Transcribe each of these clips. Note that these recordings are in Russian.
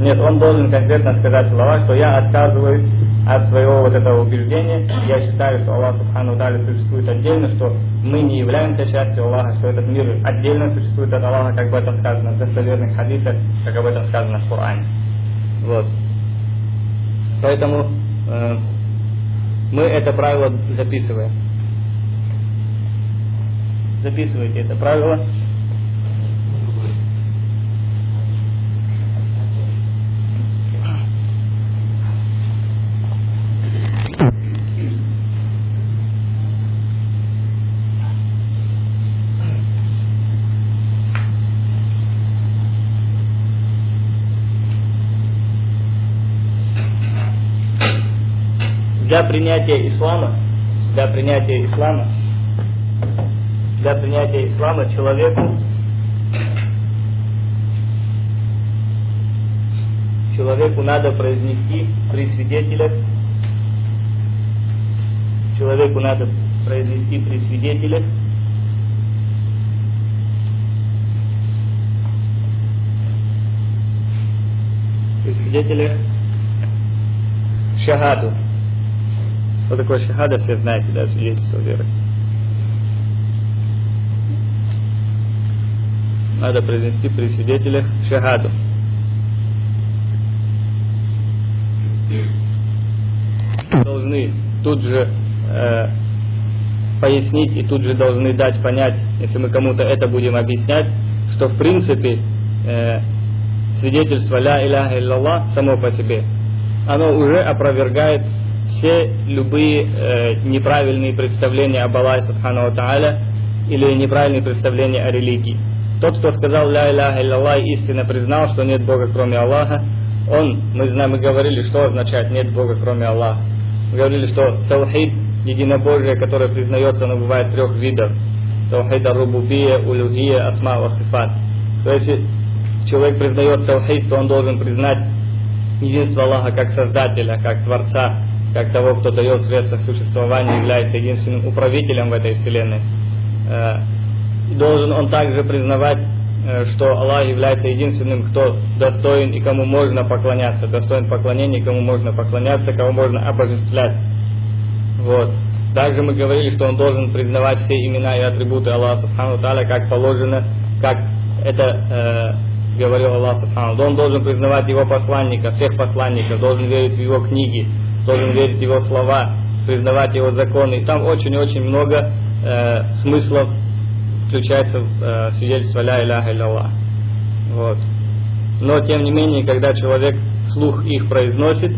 Нет, он должен конкретно сказать слова, что я отказываюсь от своего вот этого убеждения. Я считаю, что Аллах Субхану Таля существует отдельно, что мы не являемся частью Аллаха, что этот мир отдельно существует от Аллаха, как об этом сказано в достоверных хадисах, как об этом сказано в Коране. Вот. Поэтому э, мы это правило записываем. Записывайте это правило. Для принятия ислама, для принятия ислама, для принятия ислама человеку человеку надо произнести при свидетелях человеку надо произнести при свидетелях при шагаду что такое шахада, все знаете, да, свидетельство веры. Надо произнести при свидетелях шахаду. Должны тут же э, пояснить и тут же должны дать понять, если мы кому-то это будем объяснять, что в принципе э, свидетельство ля иляха иллаллах само по себе, оно уже опровергает все любые э, неправильные представления об Аллахе Субхану Тааля или неправильные представления о религии. Тот, кто сказал «Ля Иляха Иллаллах» истинно признал, что нет Бога кроме Аллаха, он, мы знаем, мы говорили, что означает «нет Бога кроме Аллаха». Мы говорили, что таухид, единобожие, которое признается, оно бывает трех видов. Таухид Арубубия, Улюгия, Асма, Васифат. То есть, человек признает таухид, то он должен признать единство Аллаха как Создателя, как Творца, как того, кто дает средства к существованию, является единственным управителем в этой вселенной. Э, должен он также признавать, э, что Аллах является единственным, кто достоин и кому можно поклоняться, достоин поклонения, кому можно поклоняться, кому можно обожествлять. Вот. Также мы говорили, что он должен признавать все имена и атрибуты Аллаха Субхану Таля, как положено, как это э, говорил Аллах Субхану. Он должен признавать его посланника, всех посланников, должен верить в его книги, должен верить его слова, признавать его законы. И там очень-очень много э, смыслов включается в э, свидетельство ля иляха илlallah. Вот. Но тем не менее, когда человек слух их произносит,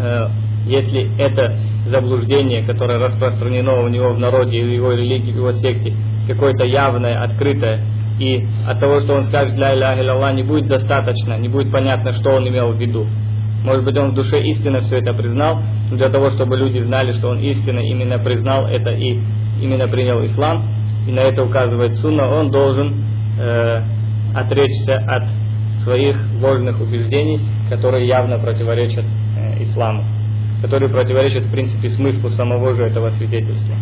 э, если это заблуждение, которое распространено у него в народе, в его религии, в его секте, какое-то явное, открытое, и от того, что он скажет ля иляха илlallah, не будет достаточно, не будет понятно, что он имел в виду. Может быть, он в душе истинно все это признал, но для того, чтобы люди знали, что он истинно именно признал это и именно принял ислам, и на это указывает сунна, он должен э, отречься от своих ложных убеждений, которые явно противоречат э, исламу, которые противоречат, в принципе, смыслу самого же этого свидетельства.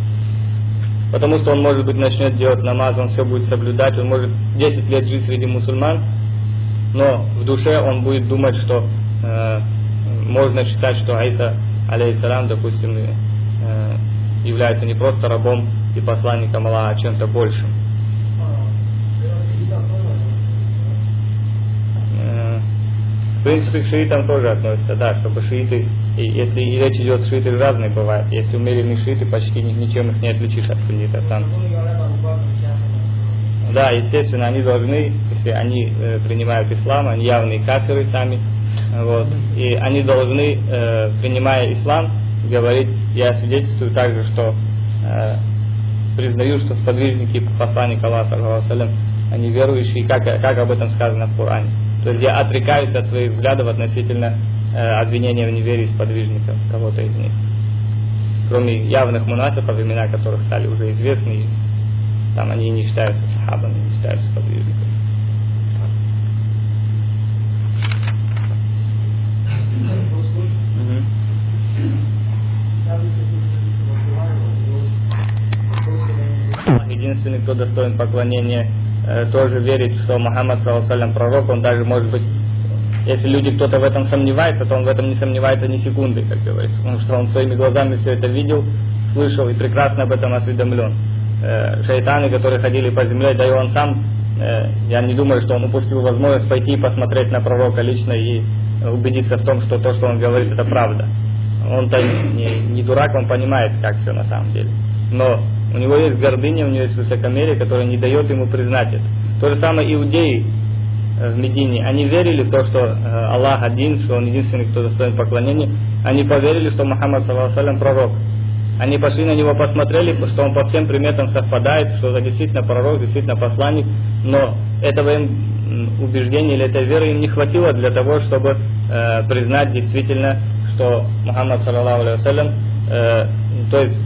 Потому что он, может быть, начнет делать намаз, он все будет соблюдать, он может 10 лет жить среди мусульман, но в душе он будет думать, что Э, можно считать, что Айса, алейхиссалам, допустим, э, является не просто рабом и посланником Аллаха, а чем-то большим. Э, в принципе, к шиитам тоже относятся, да, чтобы шииты, если речь идет, шииты разные бывают. Если умеренные шииты, почти ничем их не отличишь от суннитов. Там. Да, естественно, они должны, если они принимают ислам, они явные кафиры сами, вот. И они должны, э, принимая ислам, говорить, я свидетельствую также, что э, признаю, что сподвижники посланника Аллаха, они верующие, как, как об этом сказано в Коране. То есть я отрекаюсь от своих взглядов относительно э, обвинения в неверии сподвижников, кого-то из них. Кроме явных мунафиков, имена которых стали уже известны, там они не считаются сахабами, не считаются сподвижниками. Единственный, кто достоин поклонения, э, тоже верит, что Мухаммад, саллаху пророк, он даже может быть Если люди, кто-то в этом сомневается, то он в этом не сомневается ни секунды, как говорится, потому что он своими глазами все это видел, слышал и прекрасно об этом осведомлен. Э, шайтаны, которые ходили по земле, да и он сам, э, я не думаю, что он упустил возможность пойти и посмотреть на пророка лично и убедиться в том, что то, что он говорит, это правда. Он-то не, не дурак, он понимает, как все на самом деле. Но у него есть гордыня, у него есть высокомерие, которое не дает ему признать это. То же самое иудеи э, в Медине, они верили в то, что э, Аллах один, что Он единственный, кто достоин поклонения. Они поверили, что Мухаммад, саллаху пророк. Они пошли на него, посмотрели, что он по всем приметам совпадает, что это действительно пророк, действительно посланник, но этого им убеждения или этой веры им не хватило для того, чтобы э, признать действительно, что Мухаммад, саллаху э, то есть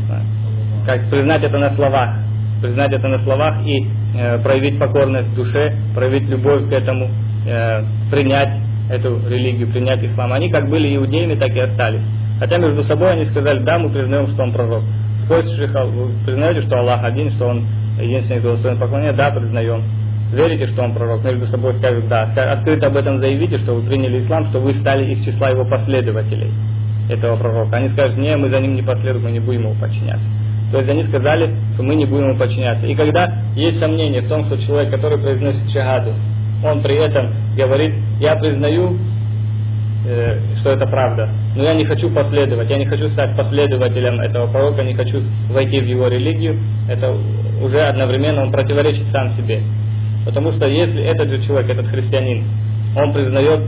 как признать это на словах, признать это на словах и э, проявить покорность душе, проявить любовь к этому, э, принять эту религию, принять ислам. Они как были иудеями, так и остались. Хотя между собой они сказали, да, мы признаем, что он пророк. Спросишь вы признаете, что Аллах один, что он единственный, кто достоин поклонения? Да, признаем. Верите, что он пророк? Между собой скажут, да. Открыто об этом заявите, что вы приняли ислам, что вы стали из числа его последователей, этого пророка. Они скажут, не, мы за ним не последуем, мы не будем ему подчиняться. То есть они сказали, что мы не будем ему подчиняться. И когда есть сомнение в том, что человек, который произносит шагаду, он при этом говорит, я признаю, э, что это правда, но я не хочу последовать, я не хочу стать последователем этого пророка, не хочу войти в его религию, это уже одновременно он противоречит сам себе. Потому что если этот же человек, этот христианин, он признает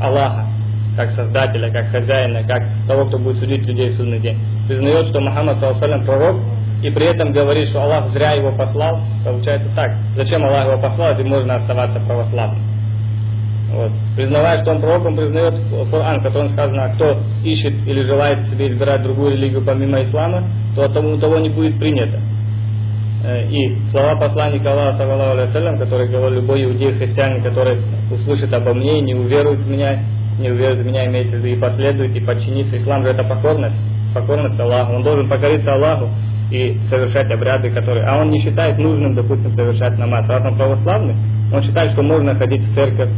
Аллаха, как создателя, как хозяина, как того, кто будет судить людей в судный день. Признает, что Мухаммад саллаллаху пророк, и при этом говорит, что Аллах зря его послал, получается так. Зачем Аллах его послал, если можно оставаться православным? Вот. Признавая, что он пророк, он признает Коран, в котором сказано, кто ищет или желает себе избирать другую религию помимо ислама, то тому того не будет принято. Э, и слова посланника Аллаха, саллаху который говорил, любой иудей, христианин, который услышит обо мне не уверует в меня, не уверует в меня, имеется в виду, и последует, и подчинится. Ислам же это покорность, покорность Аллаху. Он должен покориться Аллаху и совершать обряды, которые... А он не считает нужным, допустим, совершать намаз. Раз он православный, он считает, что можно ходить в церковь,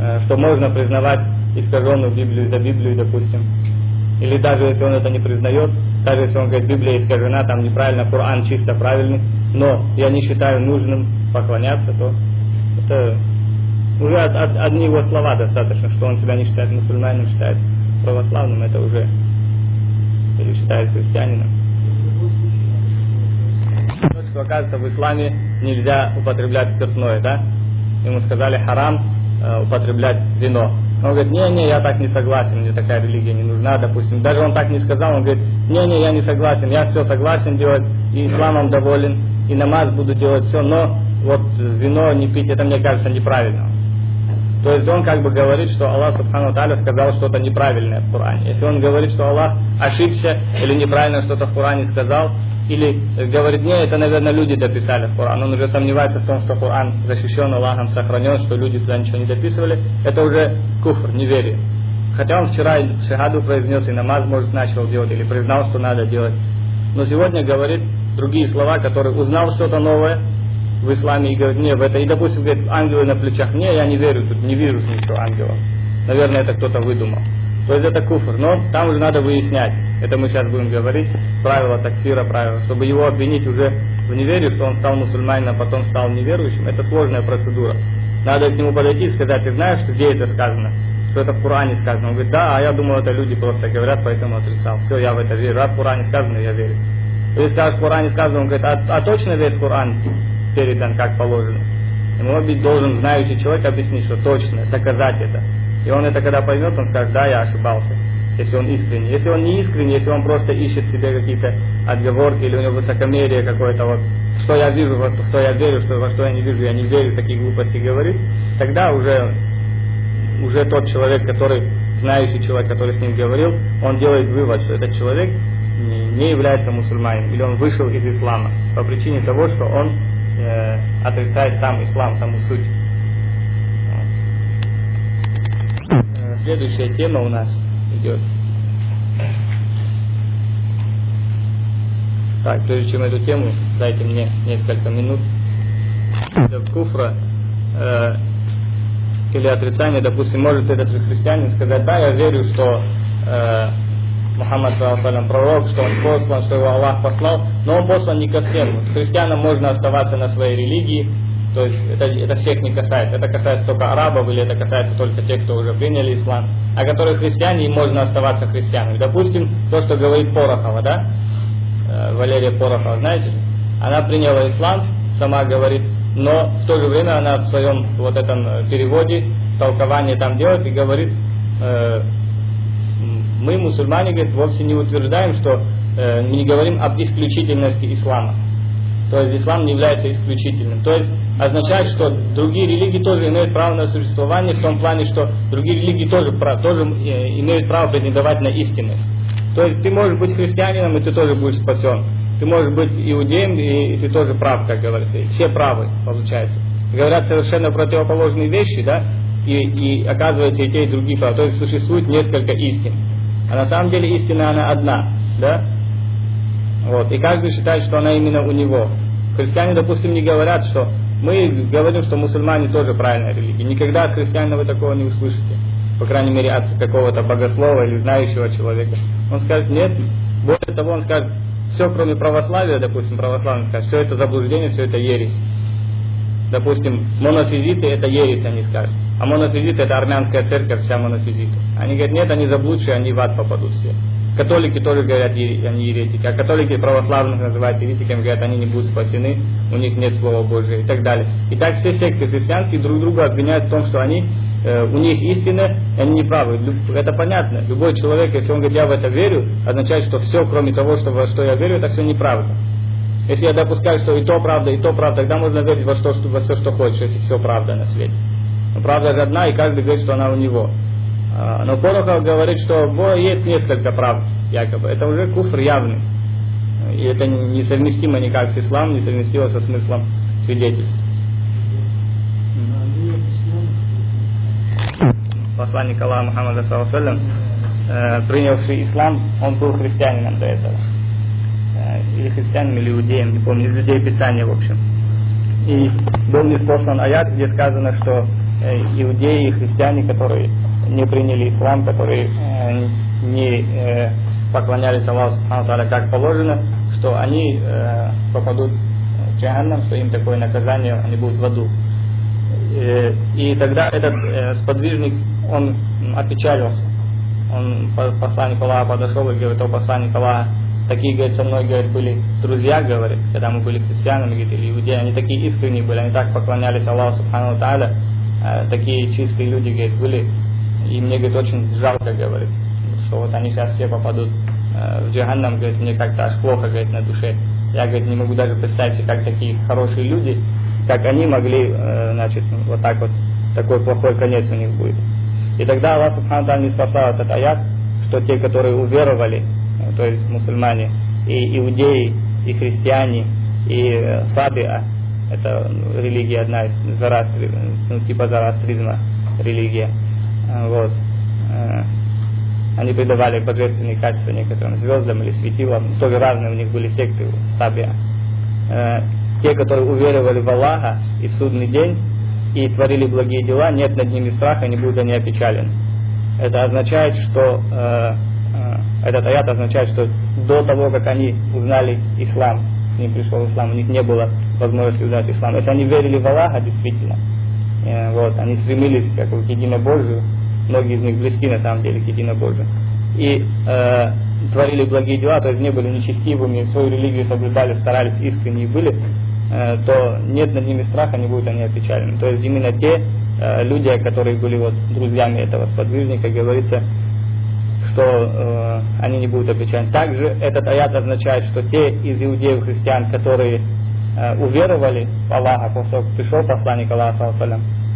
э, что можно признавать искаженную Библию за Библию, допустим. Или даже если он это не признает, даже если он говорит, Библия искажена, там неправильно, Коран чисто правильный, но я не считаю нужным поклоняться, то это уже от, от, одни его слова достаточно, что он себя не считает мусульманином, считает православным, это уже или считает христианином. Что оказывается в исламе нельзя употреблять спиртное, да? Ему сказали харам э, употреблять вино. Он говорит, не-не, я так не согласен, мне такая религия не нужна, допустим. Даже он так не сказал, он говорит, не-не, я не согласен, я все согласен делать, и исламом доволен, и намаз буду делать все, но вот вино не пить, это мне кажется неправильно. То есть он как бы говорит, что Аллах Субхану Таля сказал что-то неправильное в Коране. Если он говорит, что Аллах ошибся или неправильно что-то в Коране сказал, или говорит, нет, это, наверное, люди дописали в Коран. Он уже сомневается в том, что Коран защищен Аллахом, сохранен, что люди туда ничего не дописывали. Это уже куфр, неверие. Хотя он вчера шагаду произнес и намаз, может, начал делать, или признал, что надо делать. Но сегодня говорит другие слова, которые узнал что-то новое, в исламе и говорит, не, в это, и допустим, говорит, ангелы на плечах, не, я не верю, тут не вижу ничего ангелов. Наверное, это кто-то выдумал. То есть это куфр, но там уже надо выяснять. Это мы сейчас будем говорить, правила такфира, правила, чтобы его обвинить уже в неверии, что он стал мусульманином, а потом стал неверующим, это сложная процедура. Надо к нему подойти и сказать, ты знаешь, где это сказано? Что это в Коране сказано? Он говорит, да, а я думал, это люди просто говорят, поэтому отрицал. Все, я в это верю. Раз в Коране сказано, я верю. Если в Коране сказано, он говорит, а, а точно весь Коран передан как положено. Ему должен знающий человек объяснить, что точно, доказать это. И он это когда поймет, он скажет, да, я ошибался. Если он искренний. Если он не искренний, если он просто ищет себе какие-то отговорки или у него высокомерие какое-то, вот, что я вижу, вот, что я верю, что, во что я не вижу, я не верю, такие глупости говорит, тогда уже, уже тот человек, который, знающий человек, который с ним говорил, он делает вывод, что этот человек не является мусульманином, или он вышел из ислама по причине того, что он э, отрицает сам ислам, саму суть. Э, следующая тема у нас идет. Так, прежде чем эту тему, дайте мне несколько минут. Куфра. Э, или отрицание, допустим, может этот же христианин сказать, да, я верю, что э, Мухаммад саллаху пророк, что он послан, что его Аллах послал, но он послан не ко всем. Христианам можно оставаться на своей религии, то есть это, это всех не касается. Это касается только арабов или это касается только тех, кто уже приняли ислам. А которые христиане, им можно оставаться христианами. Допустим, то, что говорит Порохова, да? Э, Валерия Порохова, знаете? Она приняла ислам, сама говорит, но в то же время она в своем вот этом э, переводе, толковании там делает и говорит, э, мы, мусульмане, говорит, вовсе не утверждаем, что э, не говорим об исключительности ислама. То есть ислам не является исключительным. То есть означает, что другие религии тоже имеют право на существование в том плане, что другие религии тоже, тоже э, имеют право претендовать на истинность. То есть ты можешь быть христианином, и ты тоже будешь спасен. Ты можешь быть иудеем, и, ты тоже прав, как говорится. Все правы, получается. Говорят совершенно противоположные вещи, да, и, и оказывается и те, и другие правы. То есть существует несколько истин. А на самом деле истина она одна, да? Вот. И каждый считает, что она именно у него. Христиане, допустим, не говорят, что мы говорим, что мусульмане тоже правильная религия. Никогда от христианина вы такого не услышите. По крайней мере, от какого-то богослова или знающего человека. Он скажет, нет. Более того, он скажет, все кроме православия, допустим, православный скажет, все это заблуждение, все это ересь. Допустим, монофизиты это ересь, они скажут. А монофизиты это армянская церковь, вся монофизиты. Они говорят, нет, они заблудшие, они в ад попадут все. Католики тоже говорят, они еретики. А католики православных называют еретиками, говорят, они не будут спасены, у них нет Слова Божьего и так далее. И так все секты христианские друг друга обвиняют в том, что они, э, у них истина, они не правы. Это понятно. Любой человек, если он говорит, я в это верю, означает, что все, кроме того, что, во что я верю, это все неправда. Если я допускаю, что и то правда, и то правда, тогда можно верить во, что, во все, что хочешь, если все правда на свете. Но правда же одна, и каждый говорит, что она у него. А, но Порохов говорит, что есть несколько правд, якобы. Это уже куфр явный. И это несовместимо никак с исламом, несовместимо со смыслом свидетельств. Посланник Аллаха Мухаммада э, принявший ислам, он был христианином до этого. Э, или христианином, или иудеем, не помню, из людей Писания, в общем. И был неспослан аят, где сказано, что э, иудеи и христиане, которые не приняли ислам, которые э, не поклонялись Аллаху Субхану как положено, что они попадут в джаханнам, что им такое наказание, они будут в аду. И тогда этот сподвижник, он опечалился. Он, посланник Аллаха подошел и говорит, о посланник Аллаха, такие, говорит, со мной, говорит, были друзья, говорит, когда мы были христианами, говорит, или иудеи, они такие искренние были, они так поклонялись Аллаху Субхану Тааля, э, такие чистые люди, говорит, были, и мне, говорит, очень жалко, говорит, что вот они сейчас все попадут э, в джаханнам, говорит, мне как-то аж плохо, говорит, на душе. Я, говорит, не могу даже представить себе, как такие хорошие люди, как они могли, э, значит, вот так вот, такой плохой конец у них будет. И тогда Аллах Субхану не спасал этот аят, что те, которые уверовали, то есть мусульмане, и иудеи, и христиане, и э, сабиа, это религия одна из зарастризма, ну, типа зарастризма религия, а, вот. А, они придавали божественные качества некоторым звездам или светилам. Тоже разные у них были секты Сабия. А, те, которые уверовали в Аллаха и в судный день, и творили благие дела, нет над ними страха, не будут они опечалены. Это означает, что э, э, этот аят означает, что до того, как они узнали ислам, к ним пришел ислам, у них не было возможности узнать ислам. Если они верили в Аллаха, действительно, э, вот, они стремились как к единобожию, многие из них близки на самом деле к единобожию, и э, творили благие дела, то есть не были нечестивыми, свою религию соблюдали, старались, искренние были, э, то нет над ними страха, не будут они опечалены. То есть именно те э, люди, которые были вот друзьями этого сподвижника, говорится, что э, они не будут опечалены. Также этот аят означает, что те из иудеев христиан, которые э, уверовали в Аллаха, после того, как пришел посланник Аллаха,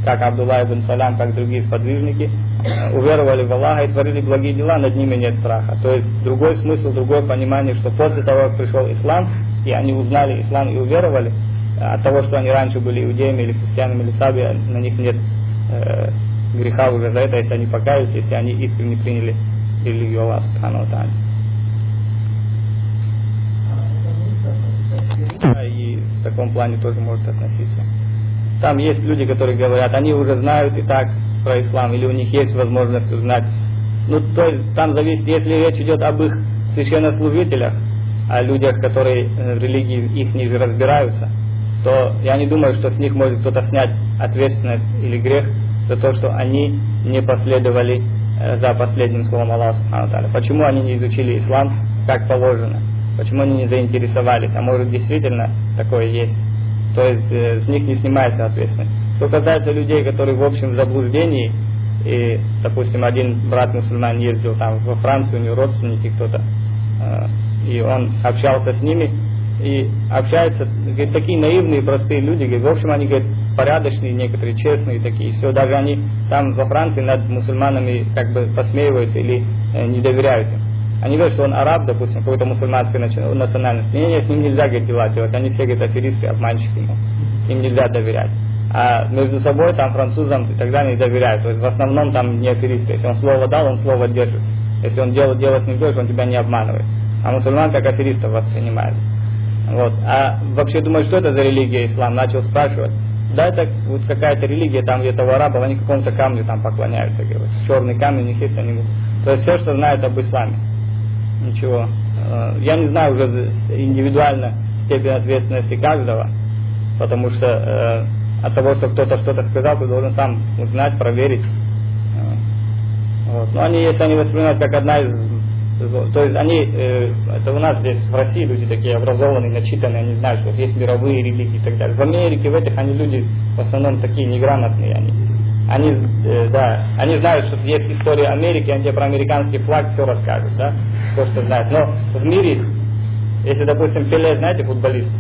как Абдулла ибн Салям, как другие сподвижники, э, уверовали в Аллаха и творили благие дела, над ними нет страха. То есть другой смысл, другое понимание, что после того, как пришел ислам, и они узнали ислам и уверовали, э, от того, что они раньше были иудеями или христианами или саби, на них нет э, греха уже за это, если они покаялись, если они искренне приняли религию Аллаха Субхану И в таком плане тоже может относиться. Там есть люди, которые говорят, они уже знают и так, про ислам, или у них есть возможность узнать. Ну, то есть там зависит, если речь идет об их священнослужителях, о людях, которые в религии их не разбираются, то я не думаю, что с них может кто-то снять ответственность или грех за то, что они не последовали э, за последним словом Аллаха Почему они не изучили ислам как положено? Почему они не заинтересовались? А может действительно такое есть? То есть э, с них не снимается ответственность. Что касается людей, которые в общем в заблуждении, и, допустим, один брат мусульман ездил там во Францию, у него родственники кто-то, э, и он общался с ними, и общаются, говорит, такие наивные, простые люди, говорит, в общем, они, говорят, порядочные, некоторые честные такие, все, даже они там во Франции над мусульманами как бы посмеиваются или э, не доверяют им. Они говорят, что он араб, допустим, какой-то мусульманской национальности. Не, не, с ним нельзя, говорит, дела делать, они все, говорят, аферисты, обманщики ему, им нельзя доверять. А между собой там французам и так далее не доверяют. То есть в основном там не аферисты. Если он слово дал, он слово держит. Если он дело, дело с ним делает, он тебя не обманывает. А мусульман как аферистов воспринимает. Вот. А вообще думаю, что это за религия ислам? Начал спрашивать. Да, это вот какая-то религия, там где-то у арабов, они какому-то камню там поклоняются, говорят. Черный камень у них есть, они... То есть все, что знают об исламе. Ничего. Э, я не знаю уже индивидуально степень ответственности каждого, потому что э, от того, что кто-то что-то сказал, ты должен сам узнать, проверить. Э, вот. Но они, если они воспринимают как одна из то есть они, э, это у нас здесь в России люди такие образованные, начитанные, они знают, что есть мировые религии и так далее. В Америке, в этих, они люди в основном такие неграмотные. Они, они, э, да, они знают, что есть история Америки, они про американский флаг все расскажут, да, то, что знают. Но в мире, если, допустим, Пеле, знаете, футболист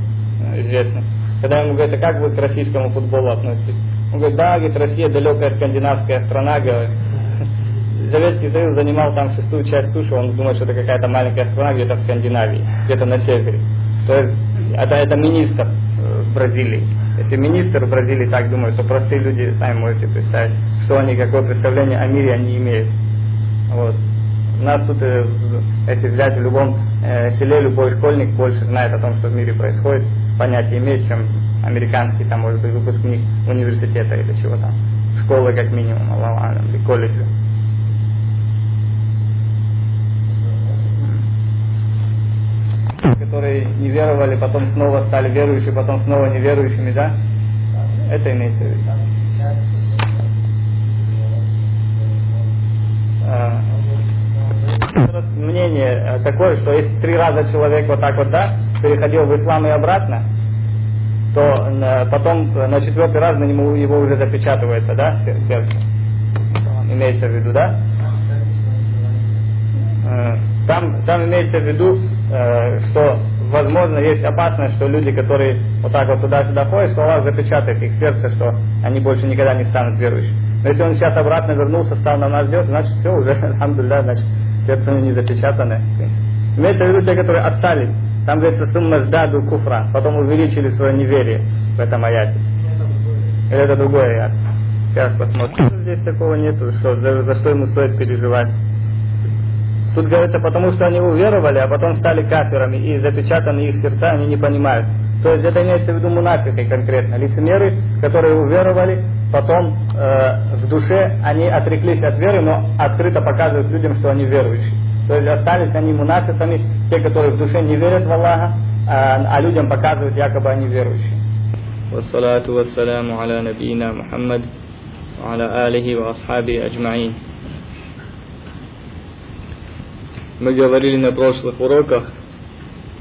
э, известный, когда ему говорят, а как вы к российскому футболу относитесь? Он говорит, да, говорит, Россия далекая скандинавская страна, говорит, Советский Союз занимал там шестую часть суши, он думает, что это какая-то маленькая страна где-то в Скандинавии, где-то на севере. То есть это, это министр э, Бразилии. Если министр Бразилии так думает, то простые люди, сами можете представить, что они, какое представление о мире они имеют. Вот. У нас тут, э, если взять в любом э, селе, любой школьник больше знает о том, что в мире происходит, понятие имеет, чем американский, там, может быть, выпускник университета или чего там, школы как минимум, или колледжа. Которые не веровали, потом снова стали верующими, потом снова неверующими, да? Это имеется в виду. А, мнение такое, что если три раза человек вот так вот, да, переходил в ислам и обратно, то потом на четвертый раз на нему его уже запечатывается, да, сердце. Имеется в виду, да? А, там, там имеется в виду, э, что возможно есть опасность, что люди, которые вот так вот туда-сюда ходят, что Аллах запечатает их сердце, что они больше никогда не станут верующими. Но если он сейчас обратно вернулся, стал на нас делать, значит все уже, алхамдулилля, значит сердце не запечатаны. Имеется в виду те, которые остались. Там говорится сумма сдаду куфра, потом увеличили свое неверие в этом аяте. Или это другой аят. Сейчас посмотрим. Здесь такого нету, что за, за что ему стоит переживать. Тут говорится, потому что они уверовали, а потом стали каферами, и запечатаны их сердца, они не понимают. То есть это имеется в виду мунафики конкретно, лицемеры, которые уверовали, потом э, в душе они отреклись от веры, но открыто показывают людям, что они верующие. То есть остались они мунафиками, те, которые в душе не верят в Аллаха, а, а людям показывают, якобы они верующие. والصلاة والسلام على نبينا محمد وعلى آله وأصحابه أجمعين мы говорили на прошлых уроках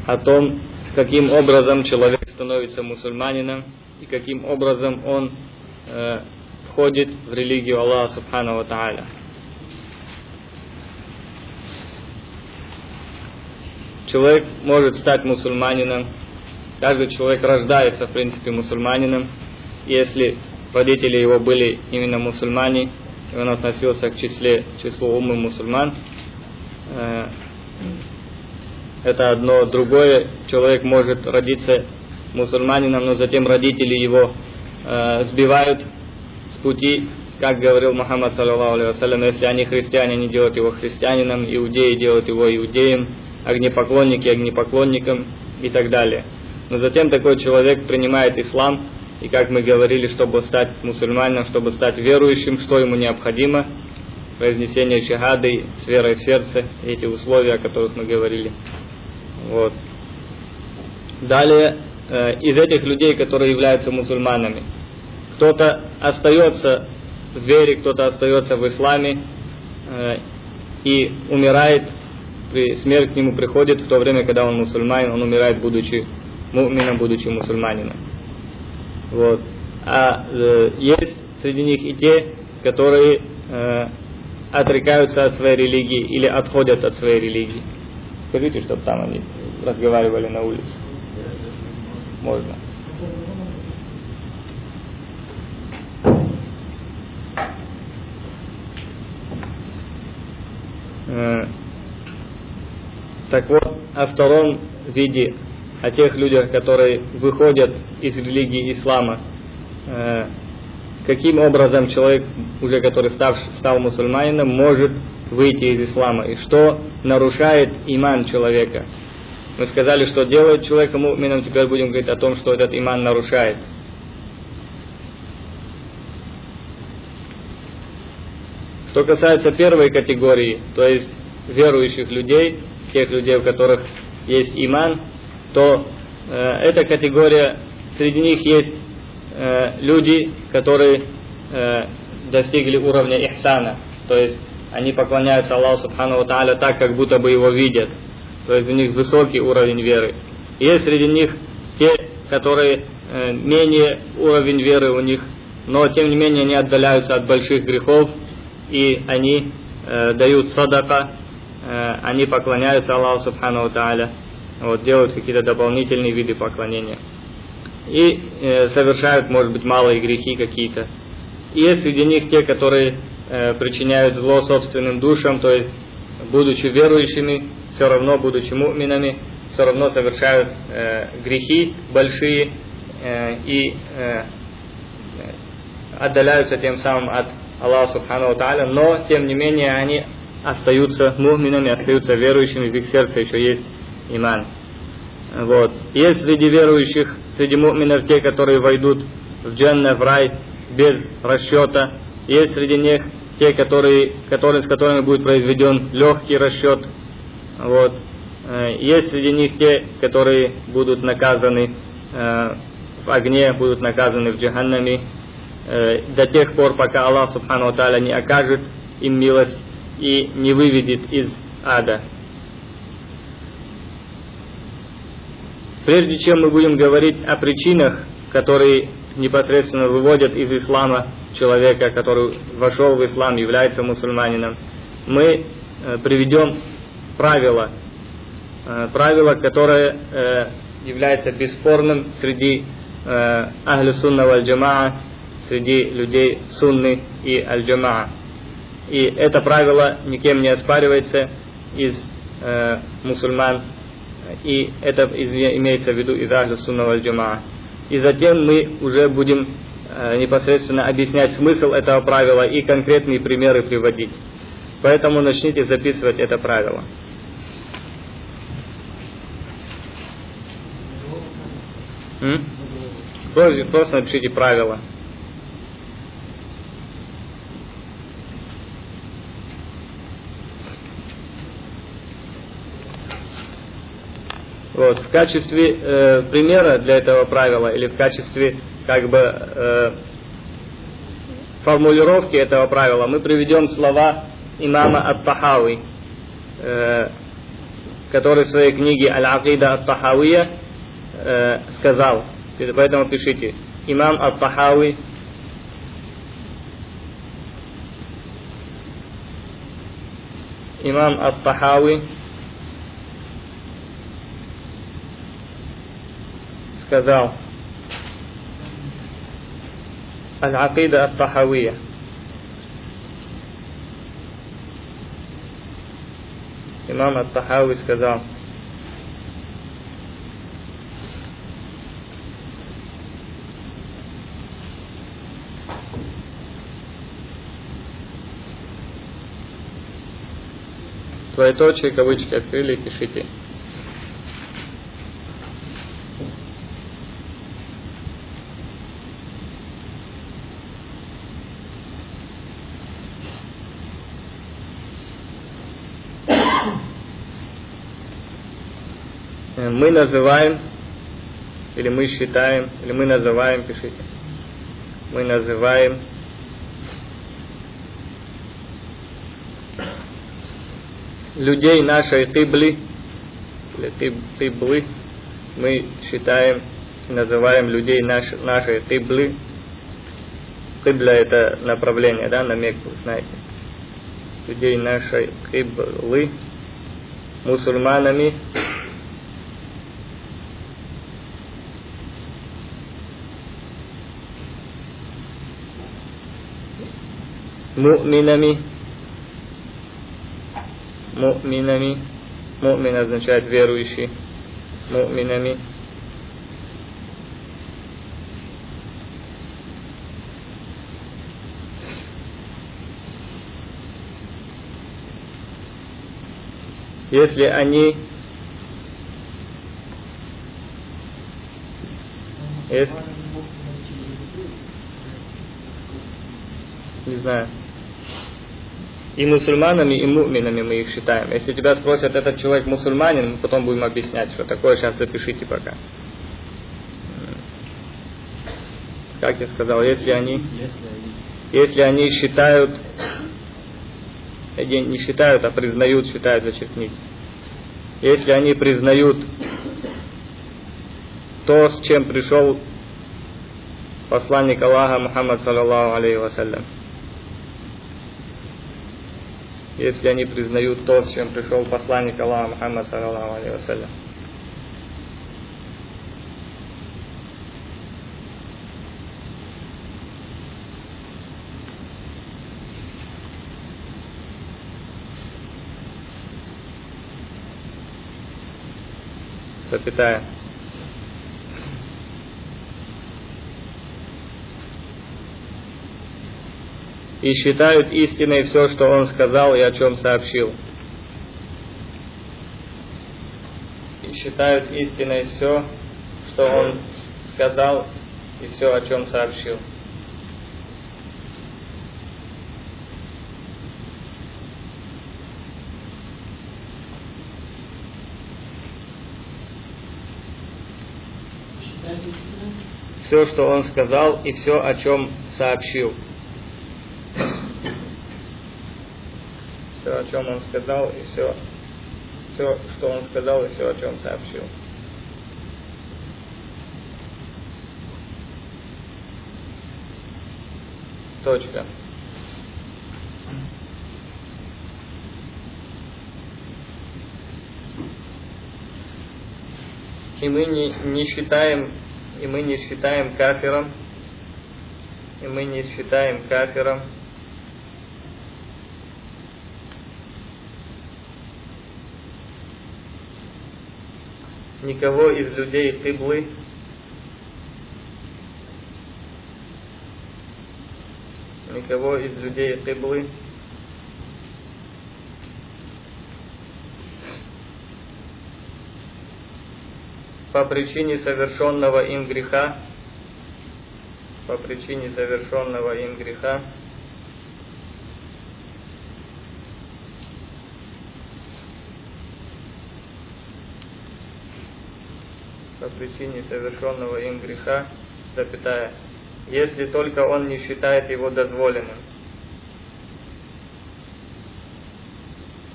о том, каким образом человек становится мусульманином и каким образом он э, входит в религию Аллаха Субхану Тааля. Человек может стать мусульманином, каждый человек рождается, в принципе, мусульманином, если родители его были именно мусульмане, и он относился к числе, числу умы мусульман – это одно. Другое, человек может родиться мусульманином, но затем родители его э, сбивают с пути, как говорил Мухаммад, саллаллаху алейhi если они христиане, они делают его христианином, иудеи делают его иудеем, огнепоклонники огнепоклонником и так далее. Но затем такой человек принимает ислам, И как мы говорили, чтобы стать мусульманином, чтобы стать верующим, что ему необходимо, произнесение шахады с верой в сердце, эти условия, о которых мы говорили. Вот. Далее, э, из этих людей, которые являются мусульманами, кто-то остается в вере, кто-то остается в исламе э, и умирает, при, смерть к нему приходит в то время, когда он мусульманин, он умирает, будучи мумином, будучи мусульманином. Вот. А э, есть среди них и те, которые э, отрекаются от своей религии или отходят от своей религии. Скажите, чтобы там они разговаривали на улице. Можно. Э, так вот, о втором виде, о тех людях, которые выходят из религии ислама, э, каким образом человек, уже который став, стал мусульманином, может выйти из ислама, и что нарушает иман человека. Мы сказали, что делает человека мумином, теперь будем говорить о том, что этот иман нарушает. Что касается первой категории, то есть верующих людей, тех людей, у которых есть иман, то э, эта категория, среди них есть э, люди, которые э, достигли уровня ихсана, то есть они поклоняются Аллаху Субхану Тааля так, как будто бы его видят, то есть у них высокий уровень веры. И есть среди них те, которые э, менее уровень веры у них, но тем не менее они отдаляются от больших грехов, и они э, дают садака, э, они поклоняются Аллаху Субхану Тааля, вот, делают какие-то дополнительные виды поклонения. И э, совершают, может быть, малые грехи какие-то. И есть среди них те, которые э, причиняют зло собственным душам, то есть, будучи верующими, все равно, будучи муминами, все равно совершают э, грехи большие э, и э, отдаляются тем самым от Аллаха Субхану Тааля, но тем не менее они остаются муминами, остаются верующими, в их сердце еще есть иман. Вот. Есть среди верующих, среди муминов те, которые войдут в дженна, в рай, без расчета. Есть среди них те, которые, которые, с которыми будет произведен легкий расчет. Вот. Э, есть среди них те, которые будут наказаны э, в огне, будут наказаны в джаханнаме, Э, до тех пор, пока Аллах Субхану Тааля не окажет им милость и не выведет из ада. Прежде чем мы будем говорить о причинах, которые непосредственно выводят из ислама человека, который вошел в ислам, является мусульманином, мы э, приведем правило, э, правило, которое является бесспорным среди Ахли Сунна Валь Джамаа, среди людей сунны и аль-джамаа. И это правило никем не оспаривается из э, мусульман, и это имеется в виду из ахля сунна аль-джамаа. И затем мы уже будем э, непосредственно объяснять смысл этого правила и конкретные примеры приводить. Поэтому начните записывать это правило. Просто напишите правила. Вот, в качестве э, примера для этого правила или в качестве как бы э, формулировки этого правила мы приведем слова имама Ат-Тахауи, э, который в своей книге Аль-Акида Ат-Тахауия э, сказал, поэтому пишите, имам Ат-Тахауи. Имам Ат-Тахауи сказал Аль-Акида Ат-Тахавия. Имам Ат-Тахави сказал, Двоеточие, кавычки открыли, пишите. Э, мы называем, или мы считаем, или мы называем, пишите, мы называем людей нашей кибли, или киблы, мы считаем, называем людей наш, нашей киблы. Кибля это направление, да, на Мекку, знаете. Людей нашей киблы, мусульманами, му'минами, му'минами, му'мин означает верующий, му'минами, если они если, не знаю и мусульманами, и муминами мы их считаем. Если тебя спросят, этот человек мусульманин, мы потом будем объяснять, что такое, сейчас запишите пока. Как я сказал, если они, если они считают, не считают, а признают, считают, зачеркните. Если они признают то, с чем пришел посланник Аллаха Мухаммад, саллаллаху алейхи вассалям, если они признают то, с чем пришел посланник Аллаха Мухаммад, саллаллаху алейхи. Запятая. И считают истиной все, что он сказал и о чем сообщил. И считают истиной все, что он сказал и все, о чем сообщил. Все, что он сказал и все, о чем сообщил. Все, о чем он сказал, и все, все, что он сказал, и все, о чем сообщил. Точка. И мы не, не считаем, и мы не считаем кафиром, и мы не считаем кафиром никого из людей Киблы, никого из людей Киблы, по причине совершенного им греха, по причине совершенного им греха, причине совершенного им греха, запятая, если только он не считает его дозволенным.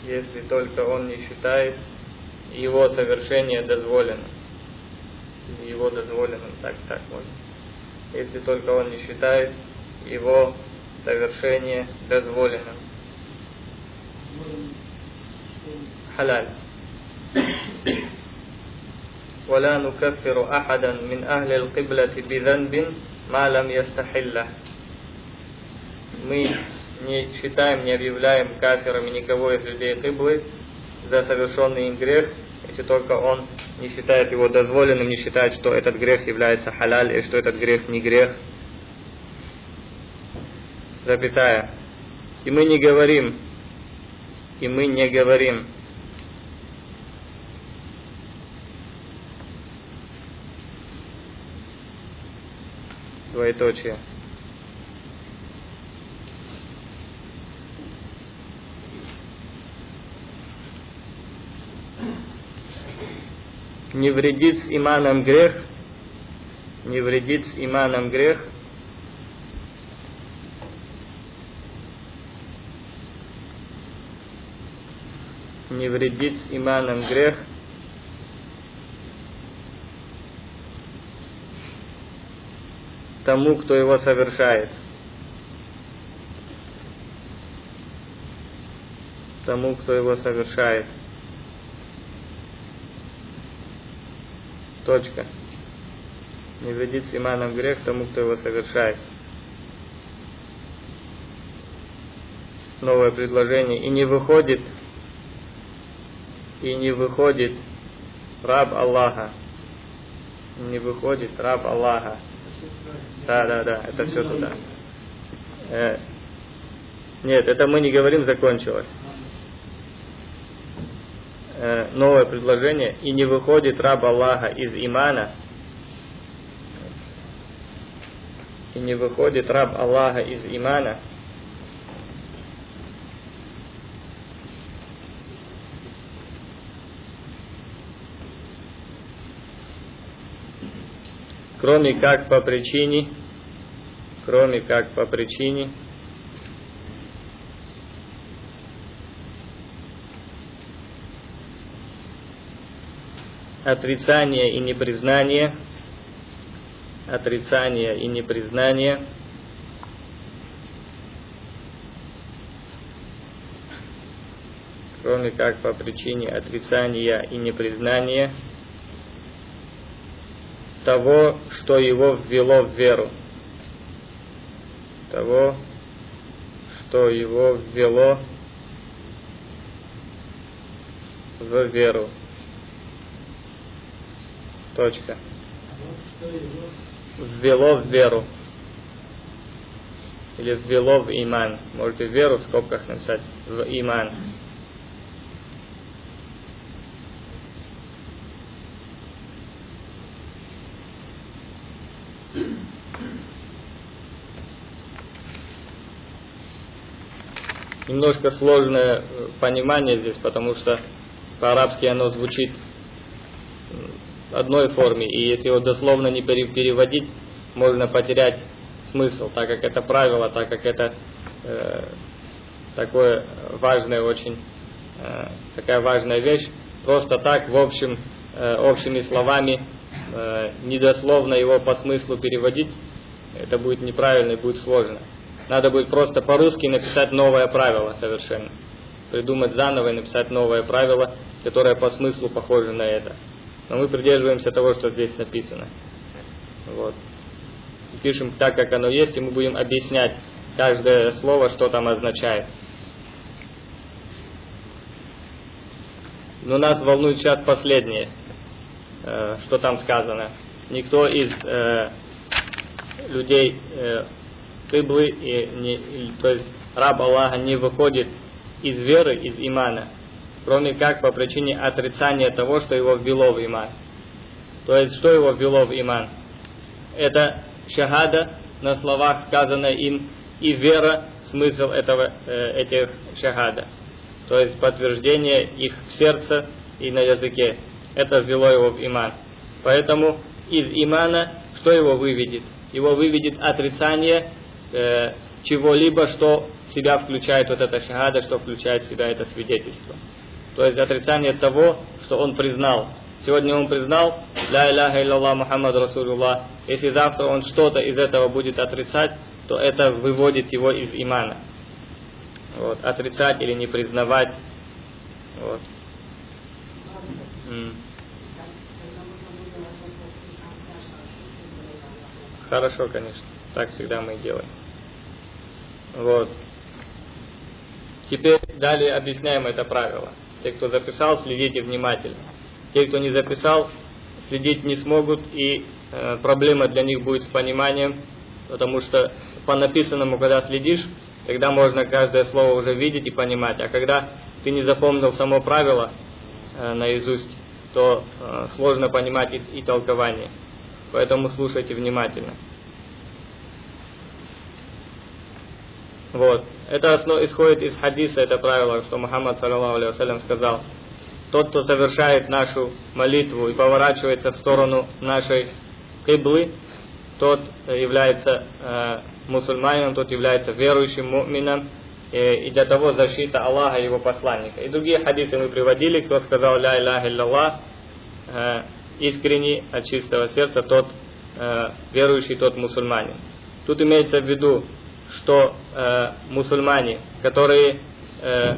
Если только он не считает его совершение дозволенным. Его дозволенным, так, так можно. Если только он не считает его совершение дозволенным. Халяль. ولا نكفر أحدا من أهل القبلة بذنب ما لم يستحله мы не считаем, не объявляем кафирами никого из людей Киблы за совершенный им грех, если только он не считает его дозволенным, не считает, что этот грех является халяль, и что этот грех не грех. Запятая. И мы не говорим, и мы не говорим, двоеточие. Не вредит с иманом грех, не вредит с иманом грех, не вредит с иманом грех – тому, кто его совершает. Тому, кто его совершает. Точка. Не вредит с иманом грех тому, кто его совершает. Новое предложение. И не выходит и не выходит раб Аллаха. Не выходит раб Аллаха. Да, да, да, это все туда. Э, нет, это мы не говорим, закончилось. Э, новое предложение. И не выходит раб Аллаха из имана. И не выходит раб Аллаха из имана кроме как по причине, кроме как по причине. Отрицания и непризнания, отрицания и непризнания, кроме как по причине отрицания и непризнания – того, что его ввело в веру. Того, что его ввело в веру. Точка. Ввело в веру. Или ввело в иман. Можете веру в скобках написать. В иман. Немножко сложное э, понимание здесь, потому что по-арабски оно звучит одной форме, и если его дословно не переводить, можно потерять смысл, так как это правило, так как это э, такое важное очень, э, такая важная вещь, просто так в общем, э, общими словами, э, недословно его по смыслу переводить, это будет неправильно и будет сложно. Надо будет просто по-русски написать новое правило совершенно. Придумать заново и написать новое правило, которое по смыслу похоже на это. Но мы придерживаемся того, что здесь написано. Вот. пишем так, как оно есть, и мы будем объяснять каждое слово, что там означает. Но нас волнует сейчас последнее, э, что там сказано. Никто из э, людей э, кыблы, и не, и, то есть раб Аллаха не выходит из веры, из имана, кроме как по причине отрицания того, что его ввело в иман. То есть, что его ввело в иман? Это шахада, на словах сказанная им, и вера, смысл этого, э, этих шахада. То есть подтверждение их в сердце и на языке. Это ввело его в иман. Поэтому из имана что его выведет? Его выведет отрицание э, чего-либо, что себя включает вот эта шахада, что включает в себя это свидетельство. То есть отрицание того, что он признал. Сегодня он признал, ля иляха иллаллах Мухаммад Расулуллах. Если завтра он что-то из этого будет отрицать, то это выводит его из имана. Вот, отрицать или не признавать. Вот. Хорошо, конечно. Так всегда мы и делаем. Вот. Теперь далее объясняем это правило. Те, кто записал, следите внимательно. Те, кто не записал, следить не смогут, и э, проблема для них будет с пониманием, потому что по написанному, когда следишь, тогда можно каждое слово уже видеть и понимать. А когда ты не запомнил само правило э, наизусть, то э, сложно понимать и, и толкование. Поэтому слушайте внимательно. Вот. Это основ, исходит из хадиса, это правило, что Мухаммад, саллиллаху сказал, тот, кто совершает нашу молитву и поворачивается в сторону нашей киблы, тот является э, мусульманином, тот является верующим мумином, э, и для того защита Аллаха и его посланника. И другие хадисы мы приводили, кто сказал «Ля илляха илляллах», э, искренний, от чистого сердца, тот э, верующий, тот мусульманин. Тут имеется в виду, что э, мусульмане, которые э,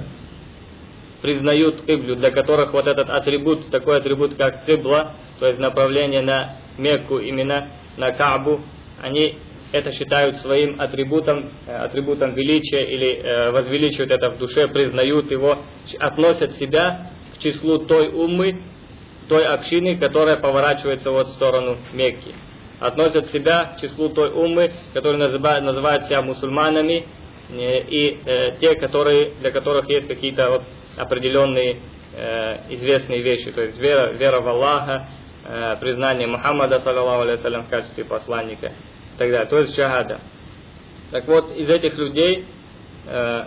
признают киблю, для которых вот этот атрибут, такой атрибут, как кибла, то есть направление на Мекку, именно на Каабу, они это считают своим атрибутом, э, атрибутом величия или э, возвеличивают это в душе, признают его, относят себя к числу той уммы, той общины, которая поворачивается вот в сторону Мекки. Относят себя к числу той уммы, которые называют, называют себя мусульманами, э, и э, те, которые, для которых есть какие-то вот определенные э, известные вещи, то есть вера, вера в Аллаха, э, признание Мухаммада, саллаллаху алейhi в качестве посланника и так далее, то есть шахада. Так вот, из этих людей э,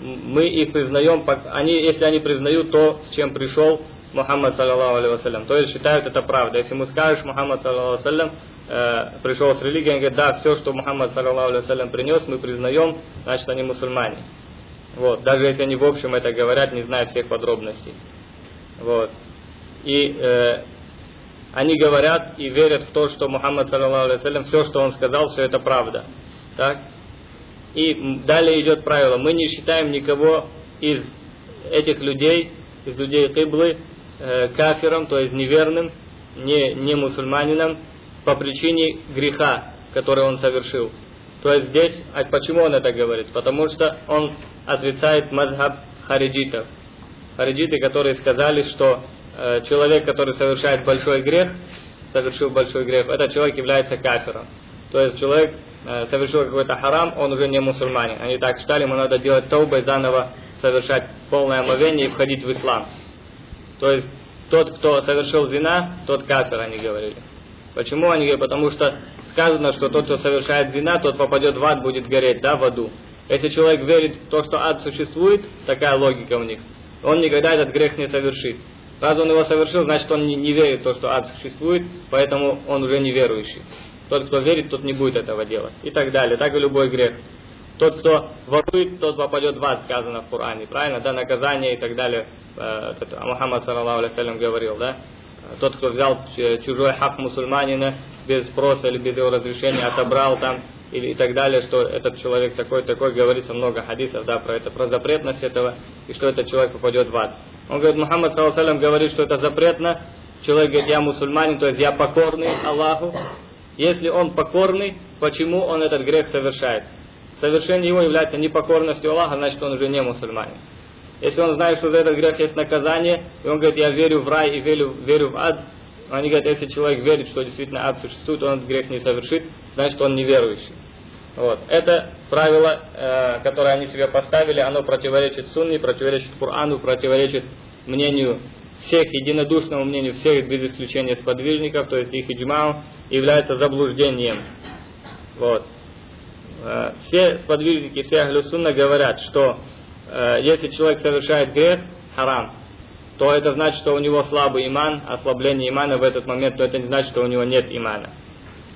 мы их признаем, они, если они признают то, с чем пришел Мухаммад, саллаллаху алейhi то есть считают это правда. Если мы скажешь, Мухаммад, саллаллаху алейhi э, пришел с религией, они говорят, да, все, что Мухаммад, саллаллаху алейhi принес, мы признаем, значит, они мусульмане. Вот, даже если они в общем это говорят, не зная всех подробностей. Вот. И э, они говорят и верят в то, что Мухаммад, саллиллаху все, что он сказал, все это правда. Так? И далее идет правило. Мы не считаем никого из этих людей, из людей Киблы, э, кафиром, то есть неверным, не, не мусульманином, по причине греха, который он совершил. То есть здесь, а почему он это говорит? Потому что он отрицает мазхаб хариджитов. Хариджиты, которые сказали, что э, человек, который совершает большой грех, совершил большой грех, этот человек является кафиром. То есть человек э, совершил какой-то харам, он уже не мусульманин. Они так считали, ему надо делать таубой, заново совершать полное омовение и входить в ислам. То есть тот, кто совершил зина, тот кафир, они говорили. Почему они говорят? Потому что сказано, что тот, кто совершает зина, тот попадет в ад, будет гореть, да, в аду. Если человек верит в то, что ад существует, такая логика у них, он никогда этот грех не совершит. Раз он его совершил, значит он не, не верит в то, что ад существует, поэтому он уже не верующий. Тот, кто верит, тот не будет этого делать. И так далее. Так и любой грех. Тот, кто ворует, тот попадет в ад, сказано в Коране. Правильно? Да, наказание и так далее. Э, Мухаммад, саллаллаху алейhi говорил, да? Тот, кто взял чужой хак мусульманина без спроса или без его разрешения, отобрал там, или и так далее, что этот человек такой-такой, говорится много хадисов, да, про это, про запретность этого, и что этот человек попадет в ад. Он говорит, Мухаммад, саллаху говорит, что это запретно, человек говорит, я мусульманин, то есть я покорный Аллаху. Если он покорный, почему он этот грех совершает? Совершение его является непокорностью Аллаха, значит он уже не мусульманин. Если он знает, что за этот грех есть наказание, и он говорит, я верю в рай и верю, верю в ад, они говорят, если человек верит, что действительно ад существует, он этот грех не совершит, значит он неверующий. Вот. Это правило, э, которое они себе поставили, оно противоречит сунне, противоречит Корану, противоречит мнению всех, единодушному мнению всех, без исключения сподвижников, то есть их иджмау, является заблуждением. Вот. Э, все сподвижники, все ахлюсунна говорят, что э, если человек совершает грех, харам, то это значит, что у него слабый иман, ослабление имана в этот момент, то это не значит, что у него нет имана.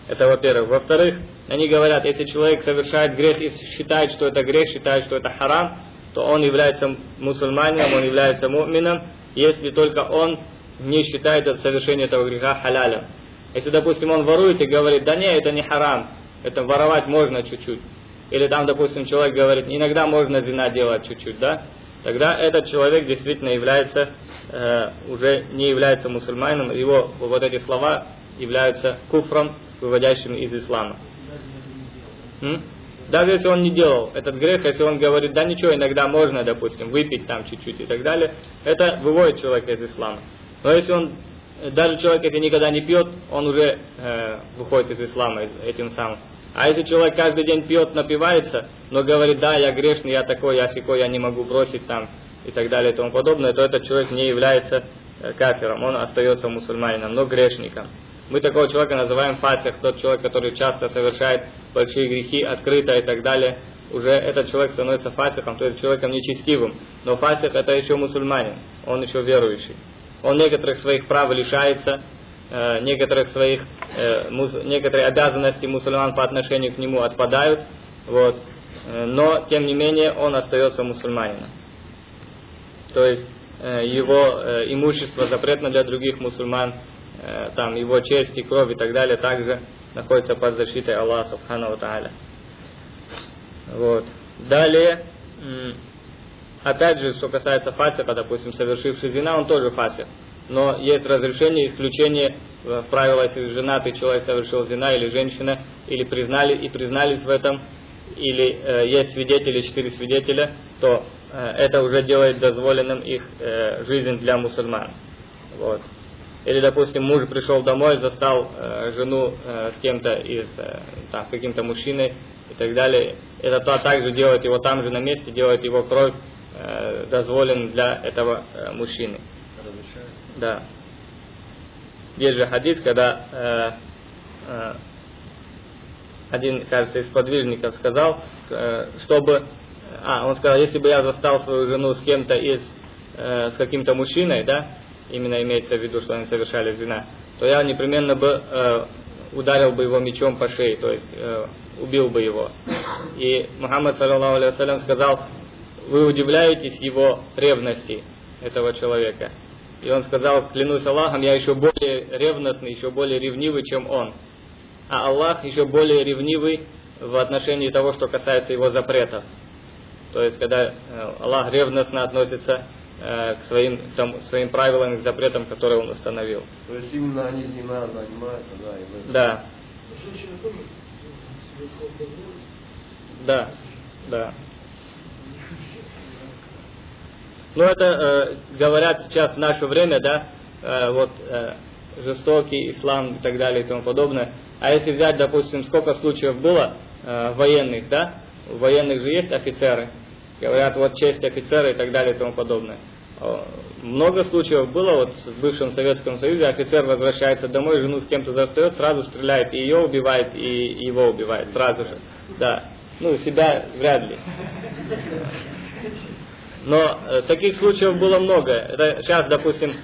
Это во-первых. Во-вторых, они говорят, если человек совершает грех и считает, что это грех, считает, что это харам, то он является мусульманином, он является мумином, если только он не считает это совершение этого греха халялем. Если, допустим, он ворует и говорит, да не, это не харам, это воровать можно чуть-чуть. Или там, допустим, человек говорит, иногда можно зина делать чуть-чуть, да? Тогда этот человек действительно является, э, уже не является мусульманином, его вот эти слова являются куфром, выводящим из ислама. М? Даже если он не делал этот грех, если он говорит, да ничего, иногда можно, допустим, выпить там чуть-чуть и так далее, это выводит человека из ислама. Но если он, даже человек, если никогда не пьет, он уже э, выходит из ислама этим самым. А если человек каждый день пьет, напивается, но говорит, да, я грешный, я такой, я сякой, я не могу бросить там и так далее и тому подобное, то этот человек не является э, кафиром, он остается мусульманином, но грешником. Мы такого человека называем фатих, тот человек, который часто совершает большие грехи открыто и так далее. уже этот человек становится фасиком, то есть человеком нечестивым. Но фасик это еще мусульманин, он еще верующий. Он некоторых своих прав лишается, э, некоторых своих, э, некоторые обязанности мусульман по отношению к нему отпадают, вот, э, но тем не менее он остается мусульманином. То есть его имущество запретно для других мусульман, там его честь и кровь и так далее также находится под защитой Аллаха Субхану Тааля. Вот. Далее, опять же, что касается фасика, допустим, совершивший зина, он тоже фасик. Но есть разрешение, исключение в правило, если женатый человек совершил зина или женщина, или признали и признались в этом, или э, есть свидетели, четыре свидетеля, то э, это уже делает дозволенным их э, жизнь для мусульман. Вот. Или, допустим, муж пришел домой, застал э, жену э, с кем-то из, э, каким-то мужчиной и так далее. Это то также делает его там же на месте, делает его кровь э, дозволен для этого э, мужчины. Да. Есть же хадис, когда э, э, один, кажется, из подвижников сказал, э, чтобы, а, он сказал, если бы я застал свою жену с кем-то из, э, с каким-то мужчиной, да, именно имеется в виду, что они совершали зина, то я непременно бы э, ударил бы его мечом по шее, то есть э, убил бы его. И Мухаммад, саллаллаху алейhi сказал, вы удивляетесь его ревности, этого человека. И он сказал, клянусь Аллахом, я еще более ревностный, еще более ревнивый, чем он. А Аллах еще более ревнивый в отношении того, что касается его запретов. То есть, когда э, Аллах ревностно относится э, к своим, там, своим правилам, к запретам, которые Он установил. То есть именно они зима занимаются, да? И да. Да, да. Ну это э, говорят сейчас в наше время, да, э, вот э, жестокий ислам и так далее и тому подобное. А если взять, допустим, сколько случаев было э, военных, да, у военных же есть офицеры, говорят, вот честь офицера и так далее и тому подобное. Много случаев было, вот в бывшем Советском Союзе офицер возвращается домой, жену с кем-то застает, сразу стреляет, и ее убивает, и его убивает, сразу же. Да. Ну, себя вряд ли. Но э, таких случаев было много. Это сейчас, допустим,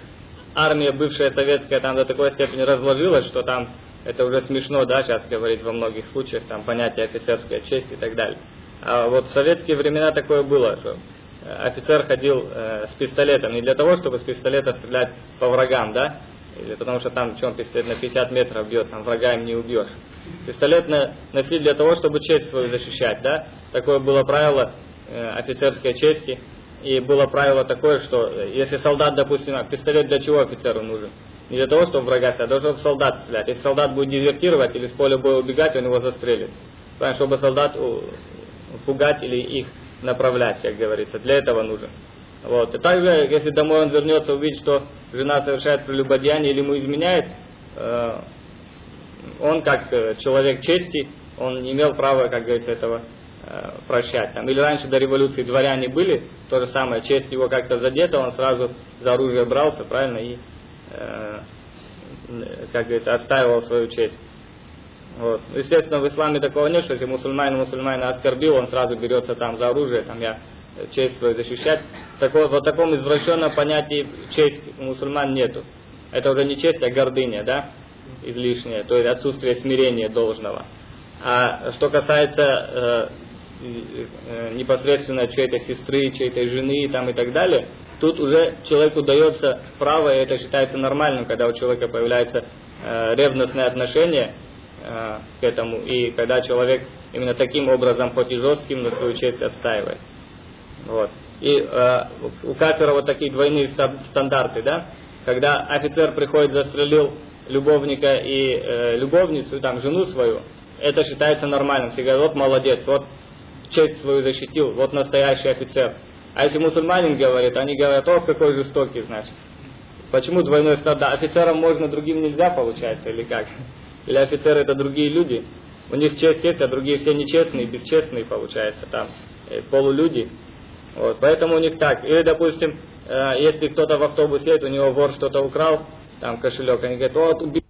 армия бывшая советская там до такой степени разложилась, что там это уже смешно, да, сейчас говорить во многих случаях, там понятие офицерская честь и так далее. А вот в советские времена такое было, что э, офицер ходил э, с пистолетом не для того, чтобы с пистолета стрелять по врагам, да, или потому что там, чем пистолет на 50 метров бьет, там врага им не убьешь. Пистолет на, носили для того, чтобы честь свою защищать, да. Такое было правило э, офицерской чести. И было правило такое, что э, если солдат, допустим, а пистолет для чего офицеру нужен? Не для того, чтобы врага стрелять, а чтобы солдат стрелять. Если солдат будет дезертировать или с поля боя убегать, он его застрелит. Правильно, чтобы солдат пугать или их направлять, как говорится. Для этого нужен. Вот. И также, если домой он вернется, увидит, что жена совершает прелюбодеяние или ему изменяет, э, он как э, человек чести, он не имел права, как говорится, этого Э, прощать. Там, или раньше до революции дворяне были, то же самое, честь его как-то задета, он сразу за оружие брался, правильно, и, э, как говорится, отстаивал свою честь. Вот. Естественно, в исламе такого нет, что если мусульманин мусульманина оскорбил, он сразу берется там за оружие, там я честь свою защищать. Такого, в таком извращенном понятии честь у мусульман нету. Это уже не честь, а гордыня, да, излишняя, то есть отсутствие смирения должного. А что касается э, Э, непосредственно чьей-то сестры, чьей-то жены там, и так далее, тут уже человеку дается право, и это считается нормальным, когда у человека появляется э, ревностное отношение э, к этому, и когда человек именно таким образом, хоть и жестким, но свою честь отстаивает. Вот. И э, у кафира вот такие двойные стандарты, да, когда офицер приходит, застрелил любовника и э, любовницу, там, жену свою, это считается нормальным. Все говорят, вот молодец, вот честь свою защитил, вот настоящий офицер. А если мусульманин говорит, они говорят, о, какой жестокий, значит. Почему двойной стандарт? Офицерам можно, другим нельзя, получается, или как? Или офицеры это другие люди? У них честь есть, а другие все нечестные, бесчестные, получается, там, э, полулюди. Вот, поэтому у них так. Или, допустим, э, если кто-то в автобусе едет, у него вор что-то украл, там, кошелек, они говорят, вот, убил